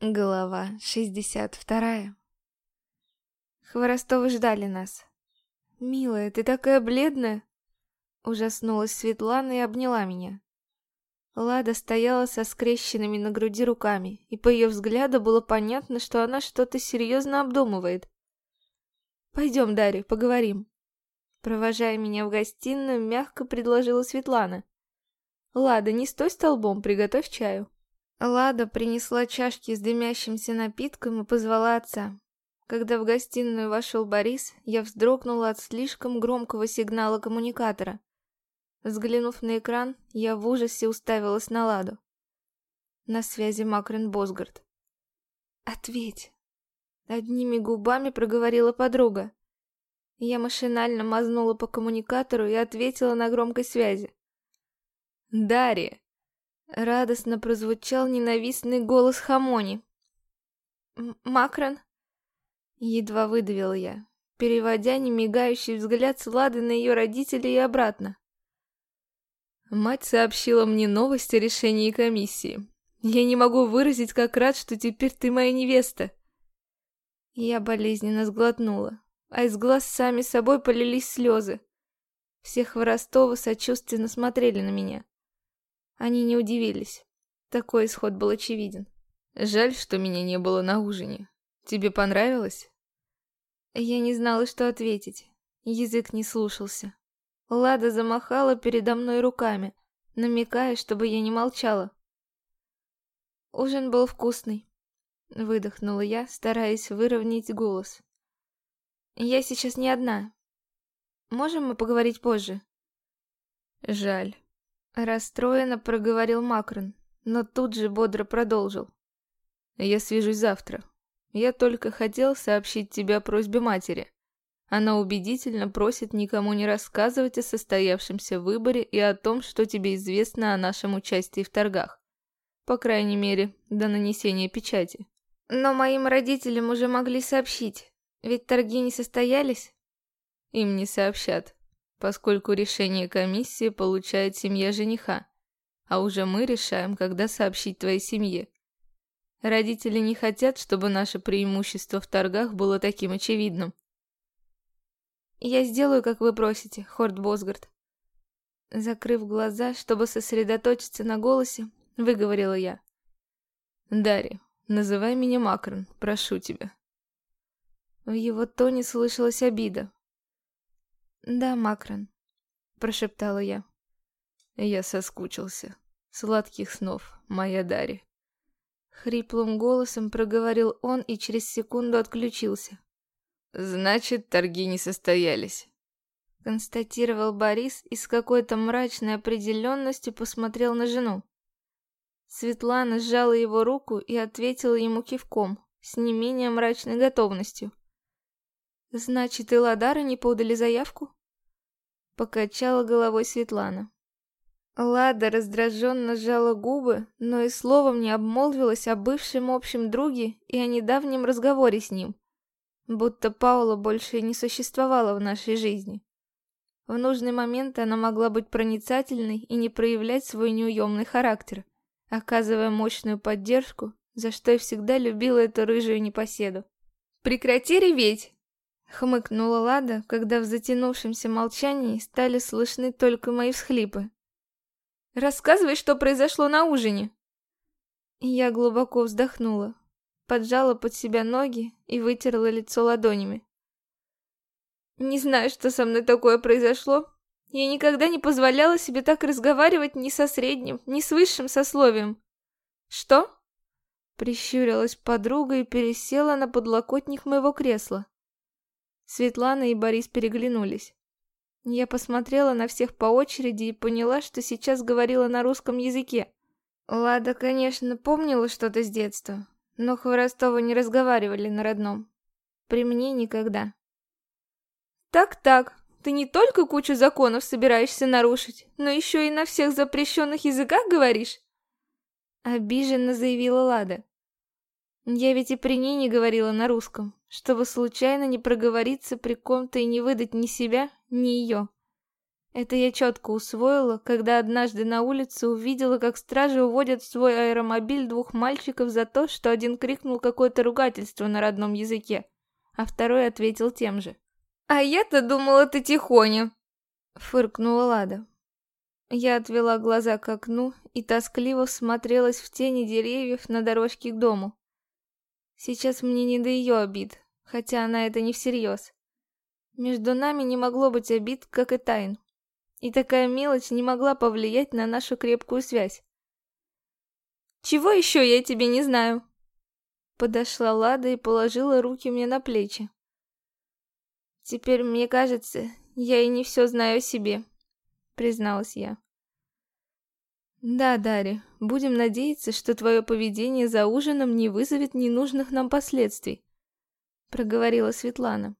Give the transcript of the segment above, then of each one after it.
Глава 62 Хворостовы ждали нас. «Милая, ты такая бледная!» Ужаснулась Светлана и обняла меня. Лада стояла со скрещенными на груди руками, и по ее взгляду было понятно, что она что-то серьезно обдумывает. «Пойдем, Дарья, поговорим». Провожая меня в гостиную, мягко предложила Светлана. «Лада, не стой столбом, приготовь чаю». Лада принесла чашки с дымящимся напитком и позвала отца. Когда в гостиную вошел Борис, я вздрогнула от слишком громкого сигнала коммуникатора. Взглянув на экран, я в ужасе уставилась на Ладу. На связи Макрен Босгард. «Ответь!» Одними губами проговорила подруга. Я машинально мазнула по коммуникатору и ответила на громкой связи. «Дарья!» Радостно прозвучал ненавистный голос Хамони. «Макрон?» Едва выдавил я, переводя немигающий взгляд с Лады на ее родителей и обратно. Мать сообщила мне новость о решении комиссии. Я не могу выразить, как рад, что теперь ты моя невеста. Я болезненно сглотнула, а из глаз сами собой полились слезы. Все Хворостовы сочувственно смотрели на меня. Они не удивились. Такой исход был очевиден. Жаль, что меня не было на ужине. Тебе понравилось? Я не знала, что ответить. Язык не слушался. Лада замахала передо мной руками, намекая, чтобы я не молчала. Ужин был вкусный. Выдохнула я, стараясь выровнять голос. Я сейчас не одна. Можем мы поговорить позже? Жаль. Расстроенно проговорил Макрон, но тут же бодро продолжил. «Я свяжусь завтра. Я только хотел сообщить тебе о просьбе матери. Она убедительно просит никому не рассказывать о состоявшемся выборе и о том, что тебе известно о нашем участии в торгах. По крайней мере, до нанесения печати. Но моим родителям уже могли сообщить, ведь торги не состоялись. Им не сообщат поскольку решение комиссии получает семья жениха, а уже мы решаем, когда сообщить твоей семье. Родители не хотят, чтобы наше преимущество в торгах было таким очевидным. Я сделаю, как вы просите, Хорд Босгард. Закрыв глаза, чтобы сосредоточиться на голосе, выговорила я. Дарья, называй меня Макрон, прошу тебя. В его тоне слышалась обида, «Да, Макрон», — прошептала я. Я соскучился. Сладких снов, моя Дарья. Хриплым голосом проговорил он и через секунду отключился. «Значит, торги не состоялись», — констатировал Борис и с какой-то мрачной определенностью посмотрел на жену. Светлана сжала его руку и ответила ему кивком, с не менее мрачной готовностью. «Значит, и Ладара не подали заявку?» Покачала головой Светлана. Лада раздраженно сжала губы, но и словом не обмолвилась о бывшем общем друге и о недавнем разговоре с ним. Будто Паула больше не существовала в нашей жизни. В нужный момент она могла быть проницательной и не проявлять свой неуемный характер, оказывая мощную поддержку, за что я всегда любила эту рыжую непоседу. «Прекрати реветь!» Хмыкнула Лада, когда в затянувшемся молчании стали слышны только мои всхлипы. «Рассказывай, что произошло на ужине!» Я глубоко вздохнула, поджала под себя ноги и вытерла лицо ладонями. «Не знаю, что со мной такое произошло. Я никогда не позволяла себе так разговаривать ни со средним, ни с высшим сословием». «Что?» Прищурилась подруга и пересела на подлокотник моего кресла. Светлана и Борис переглянулись. Я посмотрела на всех по очереди и поняла, что сейчас говорила на русском языке. Лада, конечно, помнила что-то с детства, но Хворостовы не разговаривали на родном. При мне никогда. «Так-так, ты не только кучу законов собираешься нарушить, но еще и на всех запрещенных языках говоришь?» Обиженно заявила Лада. Я ведь и при ней не говорила на русском, чтобы случайно не проговориться при ком-то и не выдать ни себя, ни ее. Это я четко усвоила, когда однажды на улице увидела, как стражи уводят в свой аэромобиль двух мальчиков за то, что один крикнул какое-то ругательство на родном языке, а второй ответил тем же. «А я-то думала, ты тихоня!» — фыркнула Лада. Я отвела глаза к окну и тоскливо всмотрелась в тени деревьев на дорожке к дому. Сейчас мне не до ее обид, хотя она это не всерьез. Между нами не могло быть обид, как и тайн. И такая мелочь не могла повлиять на нашу крепкую связь. «Чего еще я тебе не знаю?» Подошла Лада и положила руки мне на плечи. «Теперь, мне кажется, я и не все знаю о себе», призналась я. «Да, Дарья, будем надеяться, что твое поведение за ужином не вызовет ненужных нам последствий», проговорила Светлана.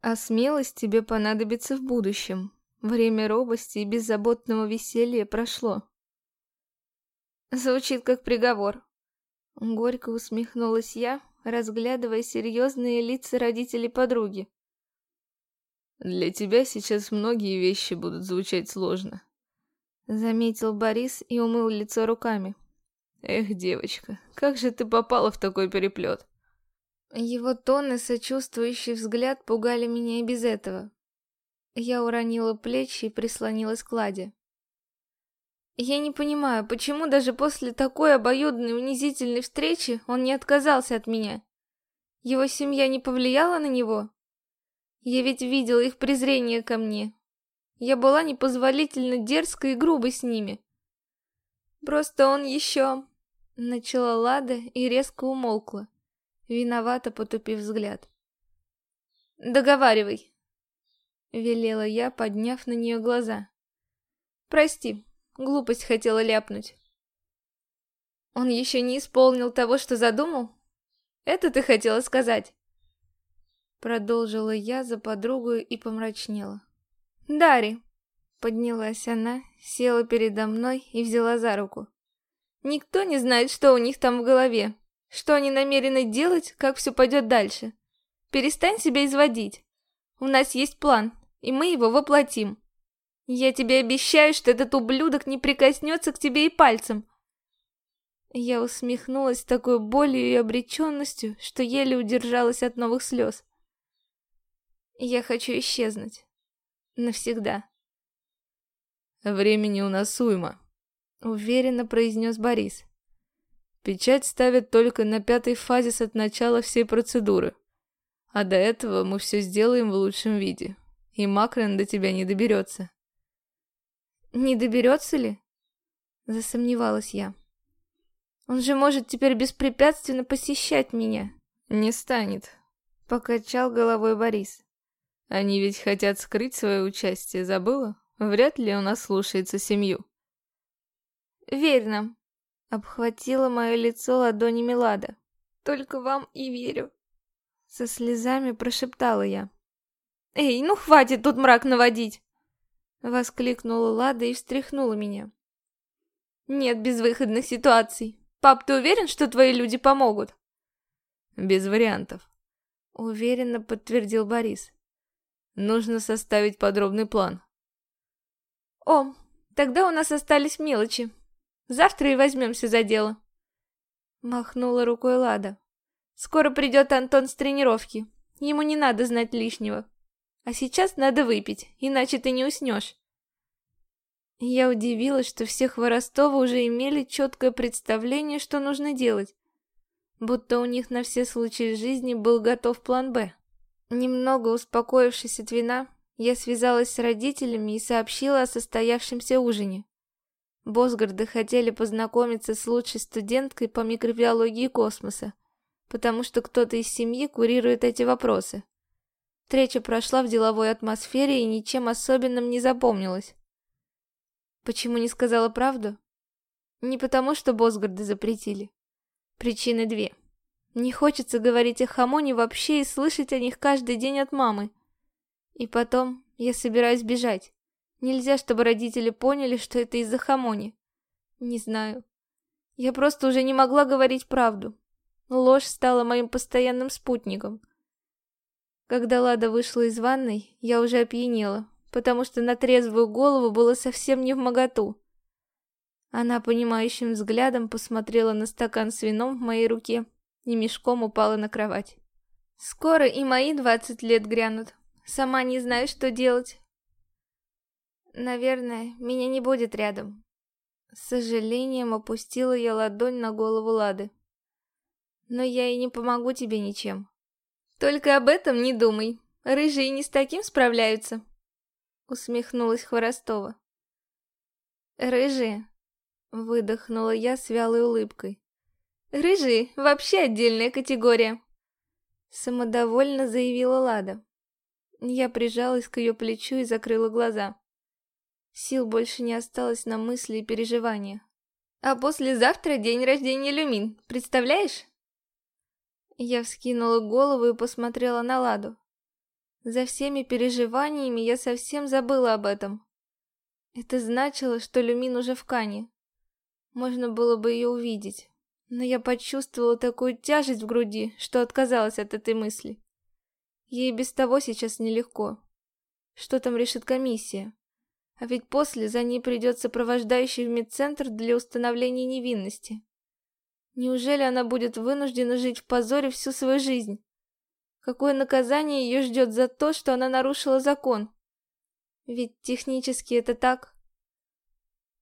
«А смелость тебе понадобится в будущем. Время робости и беззаботного веселья прошло. Звучит как приговор. Горько усмехнулась я, разглядывая серьезные лица родителей подруги. Для тебя сейчас многие вещи будут звучать сложно. Заметил Борис и умыл лицо руками. Эх, девочка, как же ты попала в такой переплет? Его тон и сочувствующий взгляд пугали меня и без этого. Я уронила плечи и прислонилась к Ладе. Я не понимаю, почему даже после такой обоюдной унизительной встречи он не отказался от меня? Его семья не повлияла на него? Я ведь видела их презрение ко мне. Я была непозволительно дерзкой и грубой с ними. Просто он еще... Начала Лада и резко умолкла, виновато потупив взгляд. «Договаривай», Велела я, подняв на нее глаза. Прости, глупость хотела ляпнуть. Он еще не исполнил того, что задумал? Это ты хотела сказать? Продолжила я за подругой и помрачнела. Дари, поднялась она, села передо мной и взяла за руку. Никто не знает, что у них там в голове, что они намерены делать, как все пойдет дальше. Перестань себя изводить. У нас есть план, и мы его воплотим. Я тебе обещаю, что этот ублюдок не прикоснется к тебе и пальцем. Я усмехнулась такой болью и обреченностью, что еле удержалась от новых слез. Я хочу исчезнуть. Навсегда. Времени у нас уйма, уверенно произнес Борис. Печать ставят только на пятой фазе от начала всей процедуры. А до этого мы все сделаем в лучшем виде и Макрон до тебя не доберется. Не доберется ли? Засомневалась я. Он же может теперь беспрепятственно посещать меня. Не станет, покачал головой Борис. Они ведь хотят скрыть свое участие, забыла? Вряд ли он слушается семью. Верь нам, обхватила мое лицо ладонями Лада. Только вам и верю. Со слезами прошептала я. «Эй, ну хватит тут мрак наводить!» Воскликнула Лада и встряхнула меня. «Нет безвыходных ситуаций. Пап, ты уверен, что твои люди помогут?» «Без вариантов», — уверенно подтвердил Борис. «Нужно составить подробный план». «О, тогда у нас остались мелочи. Завтра и возьмемся за дело». Махнула рукой Лада. «Скоро придет Антон с тренировки. Ему не надо знать лишнего». А сейчас надо выпить, иначе ты не уснешь. Я удивилась, что все Хворостовы уже имели четкое представление, что нужно делать. Будто у них на все случаи жизни был готов план «Б». Немного успокоившись от вина, я связалась с родителями и сообщила о состоявшемся ужине. Босгарды хотели познакомиться с лучшей студенткой по микробиологии космоса, потому что кто-то из семьи курирует эти вопросы. Встреча прошла в деловой атмосфере и ничем особенным не запомнилась. Почему не сказала правду? Не потому, что Босгарды запретили. Причины две. Не хочется говорить о Хамоне вообще и слышать о них каждый день от мамы. И потом, я собираюсь бежать. Нельзя, чтобы родители поняли, что это из-за Хамони. Не знаю. Я просто уже не могла говорить правду. Ложь стала моим постоянным спутником. Когда Лада вышла из ванной, я уже опьянела, потому что на трезвую голову было совсем не в моготу. Она понимающим взглядом посмотрела на стакан с вином в моей руке и мешком упала на кровать. Скоро и мои двадцать лет грянут. Сама не знаю, что делать. Наверное, меня не будет рядом. С сожалением опустила я ладонь на голову Лады. Но я и не помогу тебе ничем. Только об этом не думай. Рыжие не с таким справляются. Усмехнулась Хворостова. Рыжие? Выдохнула я с вялой улыбкой. Рыжие вообще отдельная категория. Самодовольно заявила Лада. Я прижалась к ее плечу и закрыла глаза. Сил больше не осталось на мысли и переживания. А послезавтра день рождения Люмин, представляешь? Я вскинула голову и посмотрела на Ладу. За всеми переживаниями я совсем забыла об этом. Это значило, что Люмин уже в Кане. Можно было бы ее увидеть. Но я почувствовала такую тяжесть в груди, что отказалась от этой мысли. Ей без того сейчас нелегко. Что там решит комиссия? А ведь после за ней придет сопровождающий в медцентр для установления невинности. Неужели она будет вынуждена жить в позоре всю свою жизнь? Какое наказание ее ждет за то, что она нарушила закон? Ведь технически это так.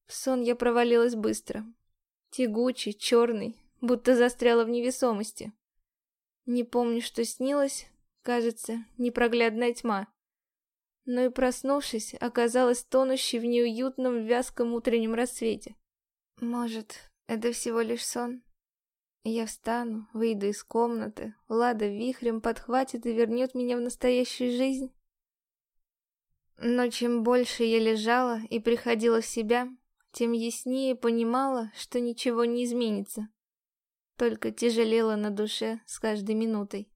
В сон я провалилась быстро. Тягучий, черный, будто застряла в невесомости. Не помню, что снилось, кажется, непроглядная тьма. Но и проснувшись, оказалась тонущей в неуютном вязком утреннем рассвете. Может, это всего лишь сон? Я встану, выйду из комнаты, Лада вихрем подхватит и вернет меня в настоящую жизнь. Но чем больше я лежала и приходила в себя, тем яснее понимала, что ничего не изменится. Только тяжелело на душе с каждой минутой.